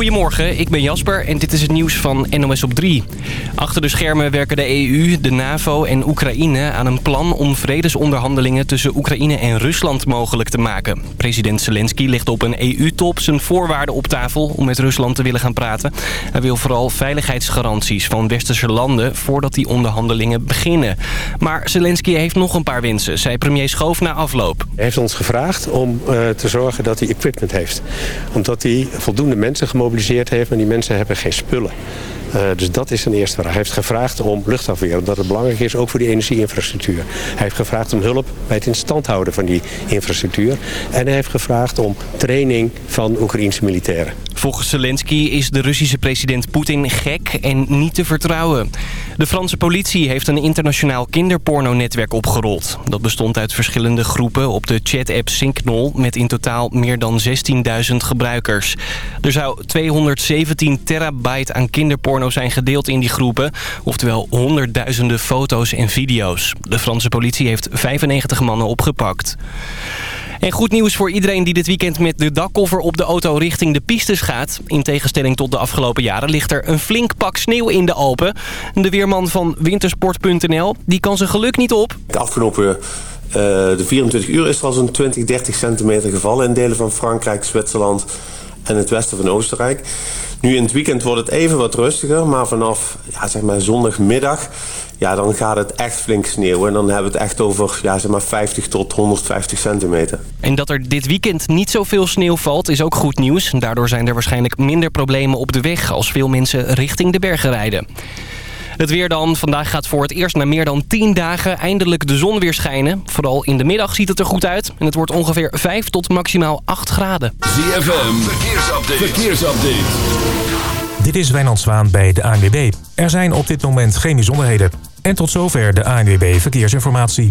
Goedemorgen, ik ben Jasper en dit is het nieuws van NOS op 3. Achter de schermen werken de EU, de NAVO en Oekraïne aan een plan om vredesonderhandelingen tussen Oekraïne en Rusland mogelijk te maken. President Zelensky legt op een EU-top zijn voorwaarden op tafel om met Rusland te willen gaan praten. Hij wil vooral veiligheidsgaranties van westerse landen voordat die onderhandelingen beginnen. Maar Zelensky heeft nog een paar wensen, zei premier Schoof na afloop. Hij heeft ons gevraagd om uh, te zorgen dat hij equipment heeft. Omdat hij voldoende mensen gemobiliseerd heeft, maar die mensen hebben geen spullen. Uh, dus dat is een eerste vraag. Hij heeft gevraagd om luchtafweer, omdat het belangrijk is ook voor die energieinfrastructuur. Hij heeft gevraagd om hulp bij het in stand houden van die infrastructuur. En hij heeft gevraagd om training van Oekraïense militairen. Volgens Zelensky is de Russische president Poetin gek en niet te vertrouwen. De Franse politie heeft een internationaal kinderpornonetwerk opgerold. Dat bestond uit verschillende groepen op de chat-app Signal... met in totaal meer dan 16.000 gebruikers. Er zou 217 terabyte aan kinderporno zijn gedeeld in die groepen... oftewel honderdduizenden foto's en video's. De Franse politie heeft 95 mannen opgepakt. En goed nieuws voor iedereen die dit weekend met de dakkoffer op de auto richting de pistes gaat. In tegenstelling tot de afgelopen jaren ligt er een flink pak sneeuw in de Alpen. De weerman van wintersport.nl die kan zijn geluk niet op. De afgelopen uh, de 24 uur is er al zo'n 20, 30 centimeter gevallen in delen van Frankrijk, Zwitserland en het westen van Oostenrijk. Nu in het weekend wordt het even wat rustiger, maar vanaf ja, zeg maar zondagmiddag ja, dan gaat het echt flink sneeuwen. En dan hebben we het echt over ja, zeg maar 50 tot 150 centimeter. En dat er dit weekend niet zoveel sneeuw valt is ook goed nieuws. Daardoor zijn er waarschijnlijk minder problemen op de weg... als veel mensen richting de bergen rijden. Het weer dan. Vandaag gaat voor het eerst na meer dan 10 dagen eindelijk de zon weer schijnen. Vooral in de middag ziet het er goed uit. En het wordt ongeveer 5 tot maximaal 8 graden. ZFM, verkeersupdate. verkeersupdate. Dit is Wijnand Zwaan bij de ANWB. Er zijn op dit moment geen bijzonderheden. En tot zover de ANWB Verkeersinformatie.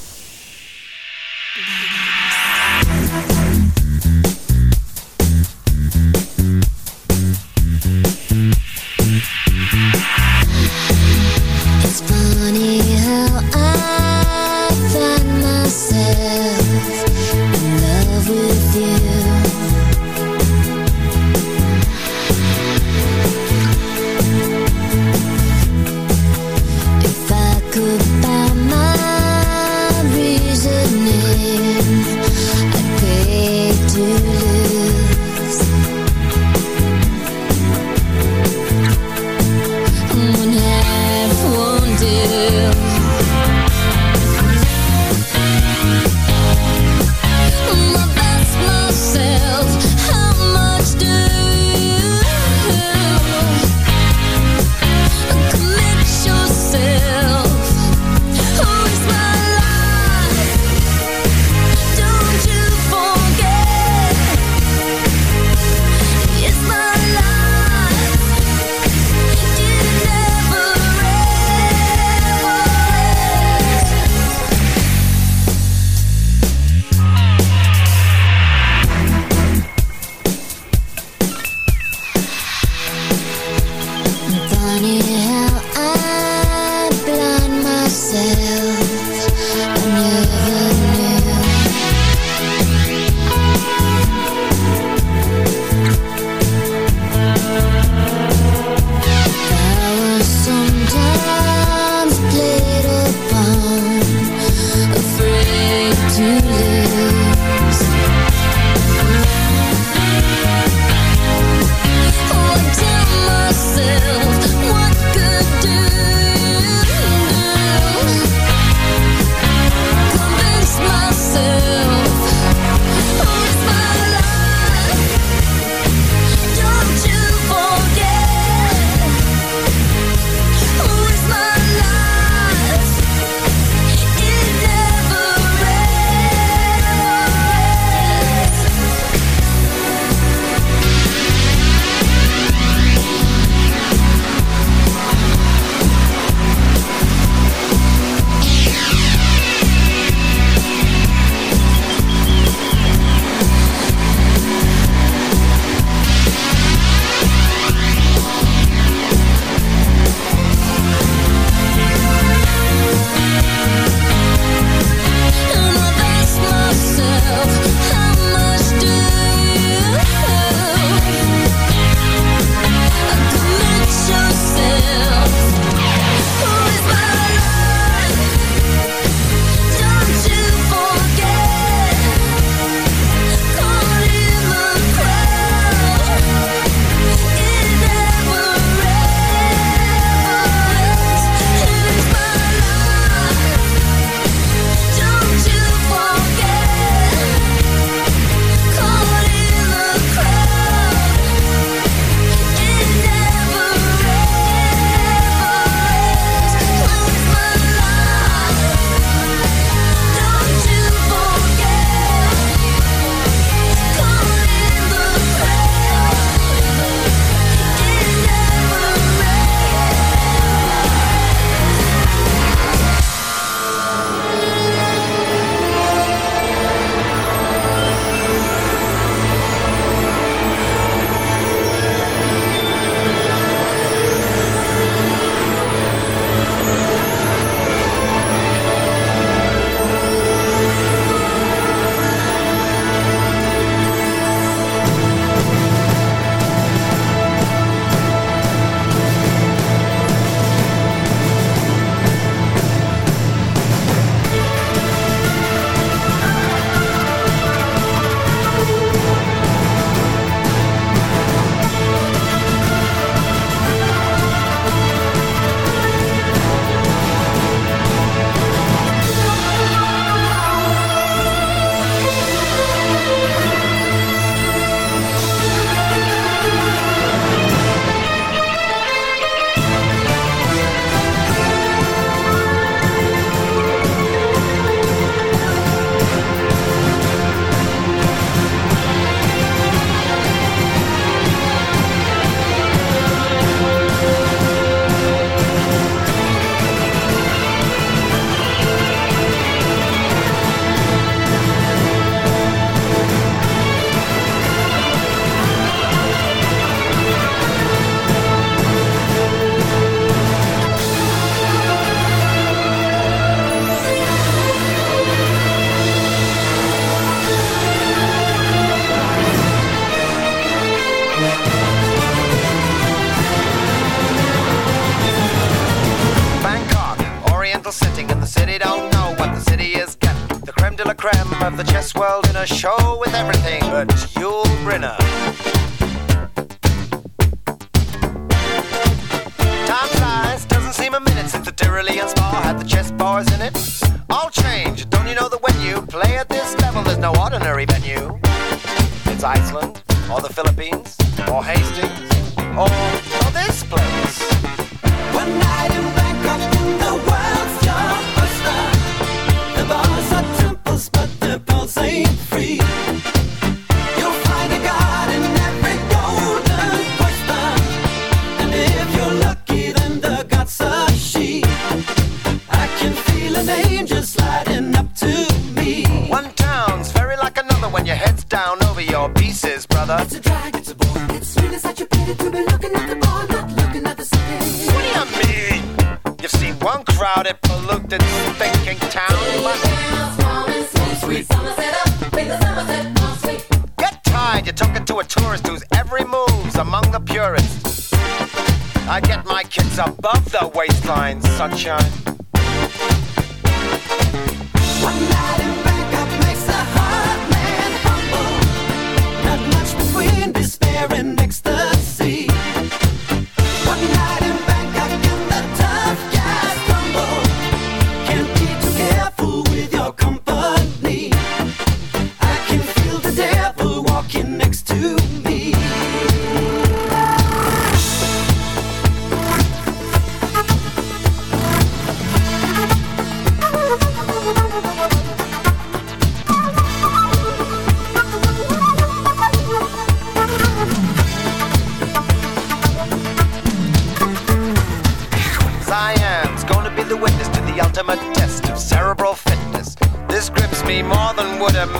tourist whose every move's among the purists. I get my kids above the waistline, sunshine.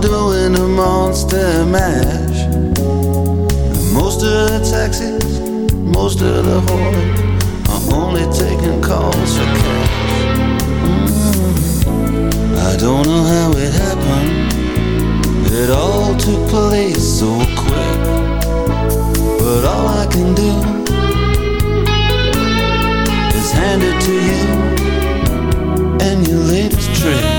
doing a monster mash. Most of the taxis, most of the horde are only taking calls for cash. Mm. I don't know how it happened. It all took place so quick. But all I can do is hand it to you and your latest trick.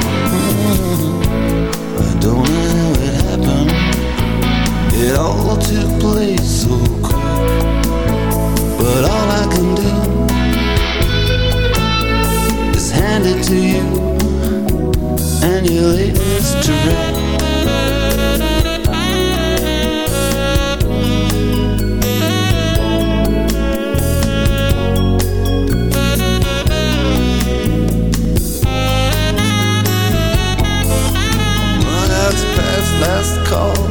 It all took place so quick. But all I can do is hand it to you and your latest past last call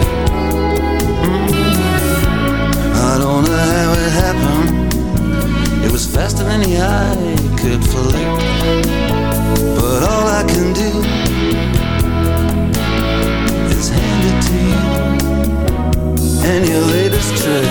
The eye could flick. But all I can do is hand it to you and your latest trick.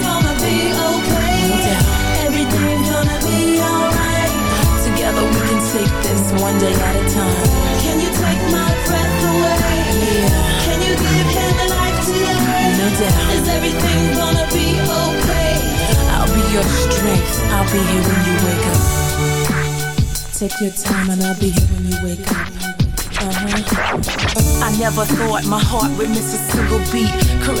one day at a time. Can you take my breath away? Yeah. Can you give him a life today? No doubt. Is everything gonna be okay? I'll be your strength. I'll be here when you wake up. Take your time and I'll be here when you wake up. Uh-huh. I never thought my heart would miss a single beat. Caress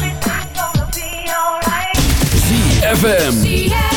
ZFM.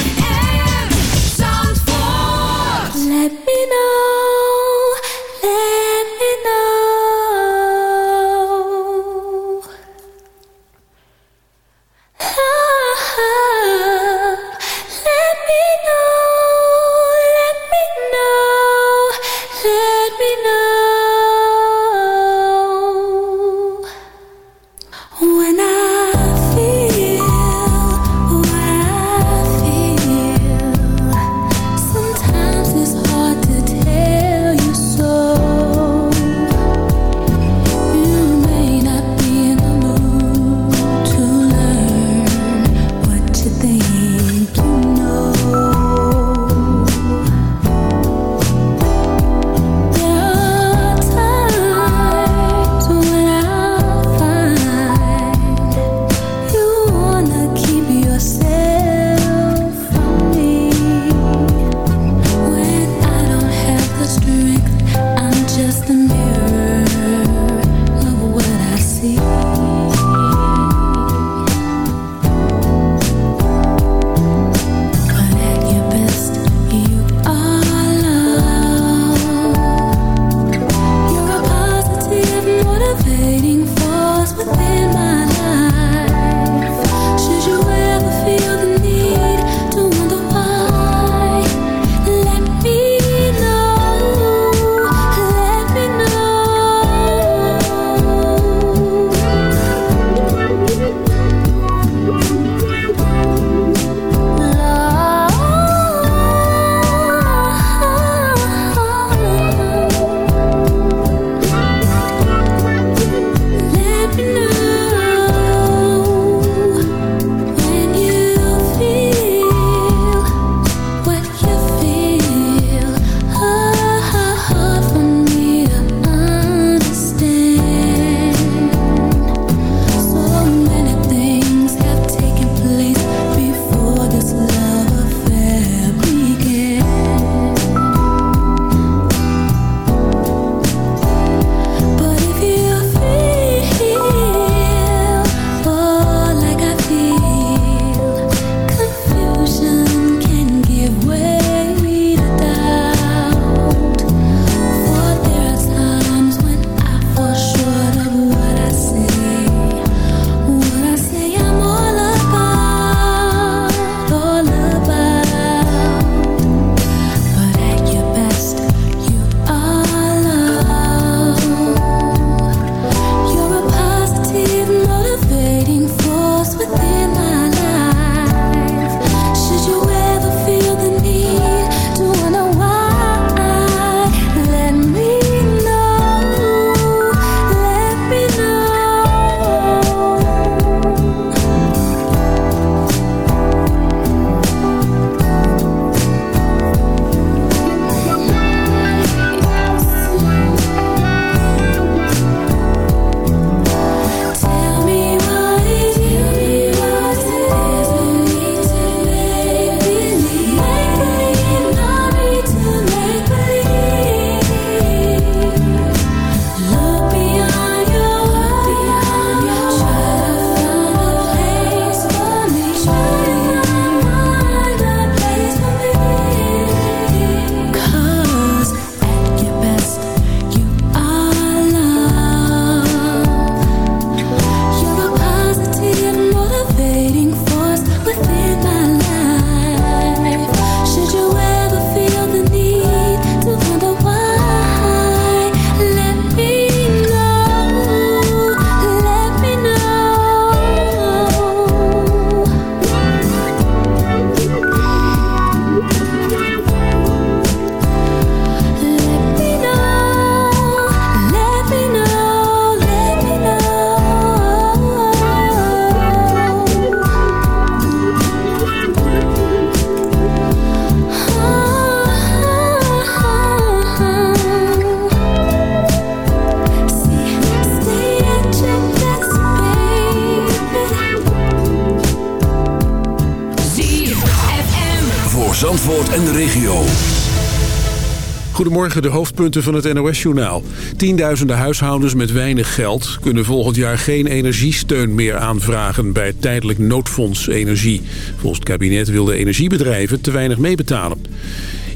Goedemorgen, de hoofdpunten van het NOS-journaal. Tienduizenden huishoudens met weinig geld kunnen volgend jaar geen energiesteun meer aanvragen bij het tijdelijk noodfonds energie. Volgens het kabinet wilden energiebedrijven te weinig meebetalen.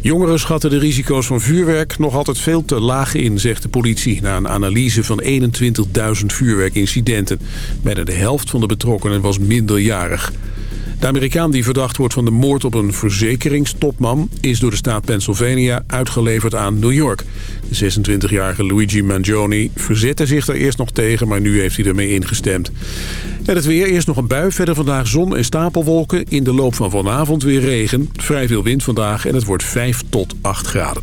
Jongeren schatten de risico's van vuurwerk nog altijd veel te laag in, zegt de politie... na een analyse van 21.000 vuurwerkincidenten. Bijna de helft van de betrokkenen was minderjarig. De Amerikaan die verdacht wordt van de moord op een verzekeringstopman... is door de staat Pennsylvania uitgeleverd aan New York. De 26-jarige Luigi Mangione verzette zich daar eerst nog tegen... maar nu heeft hij ermee ingestemd. En het weer, eerst nog een bui, verder vandaag zon en stapelwolken. In de loop van vanavond weer regen. Vrij veel wind vandaag en het wordt 5 tot 8 graden.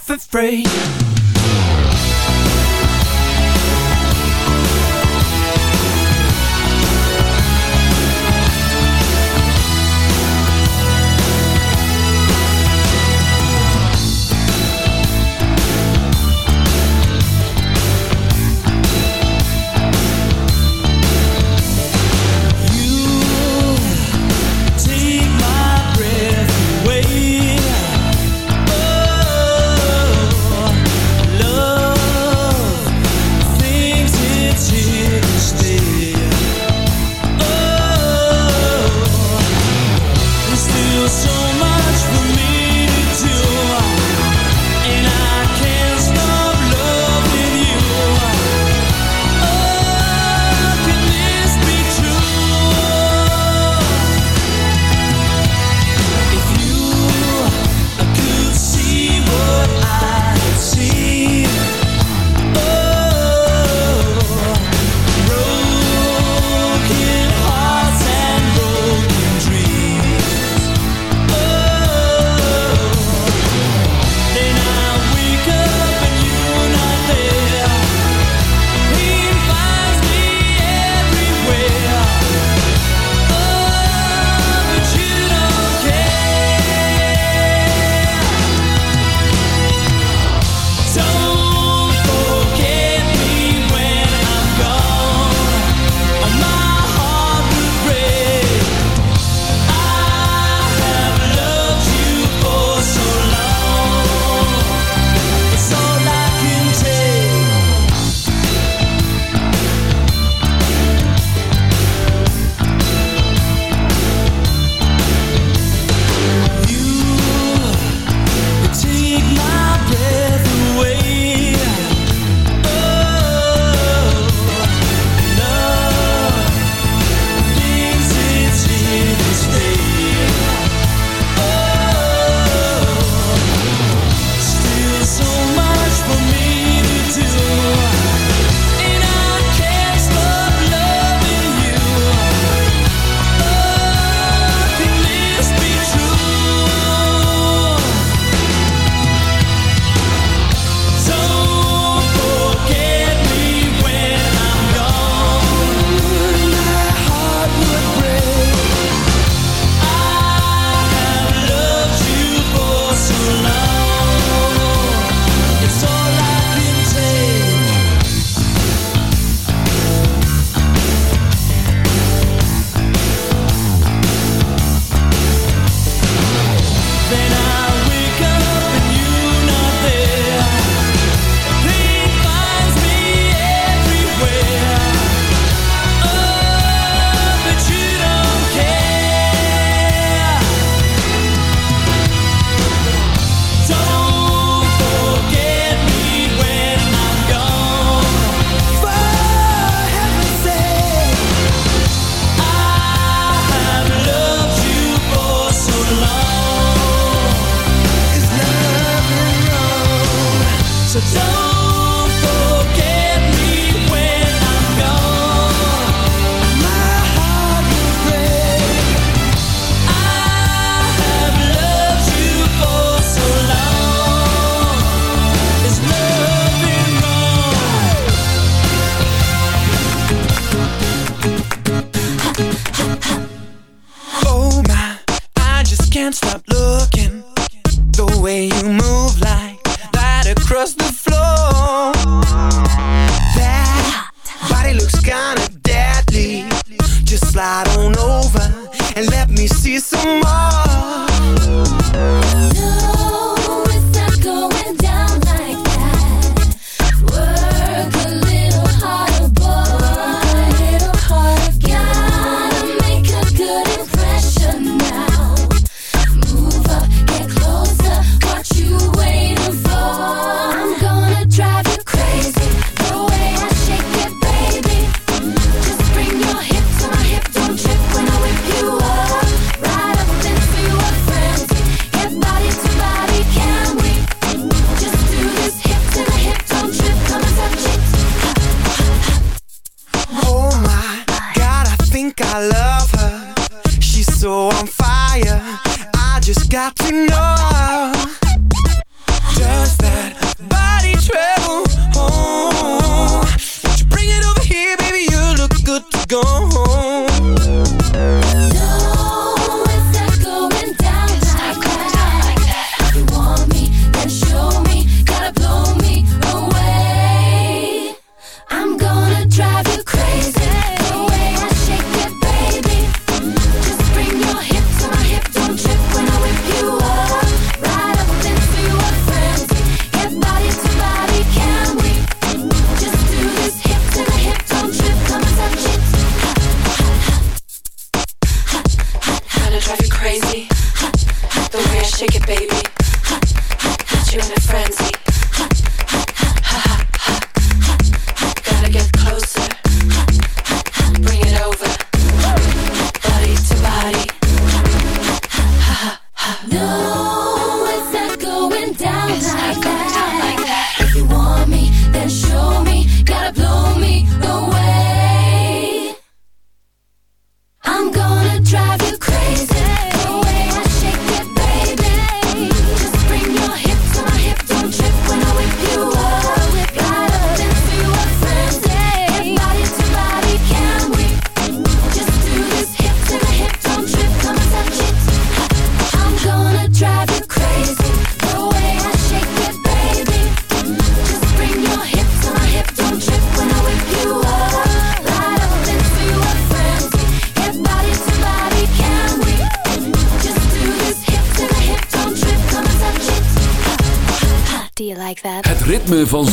for free.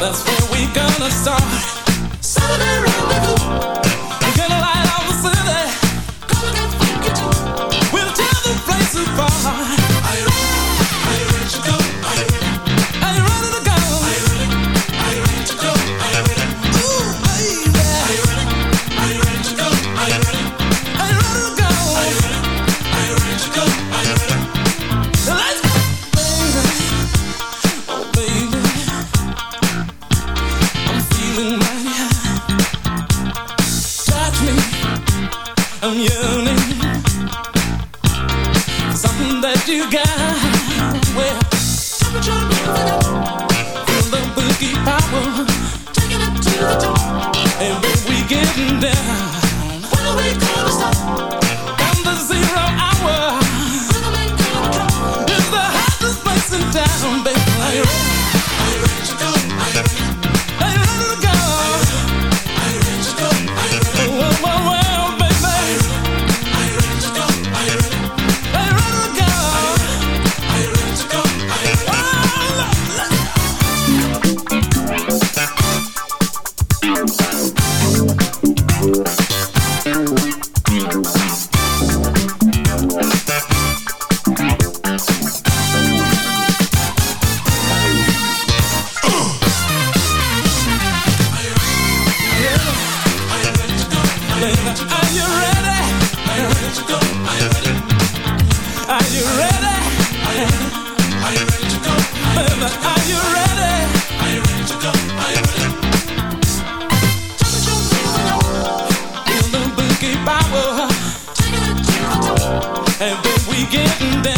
That's where we gonna start. Celebrate. and then we get in there.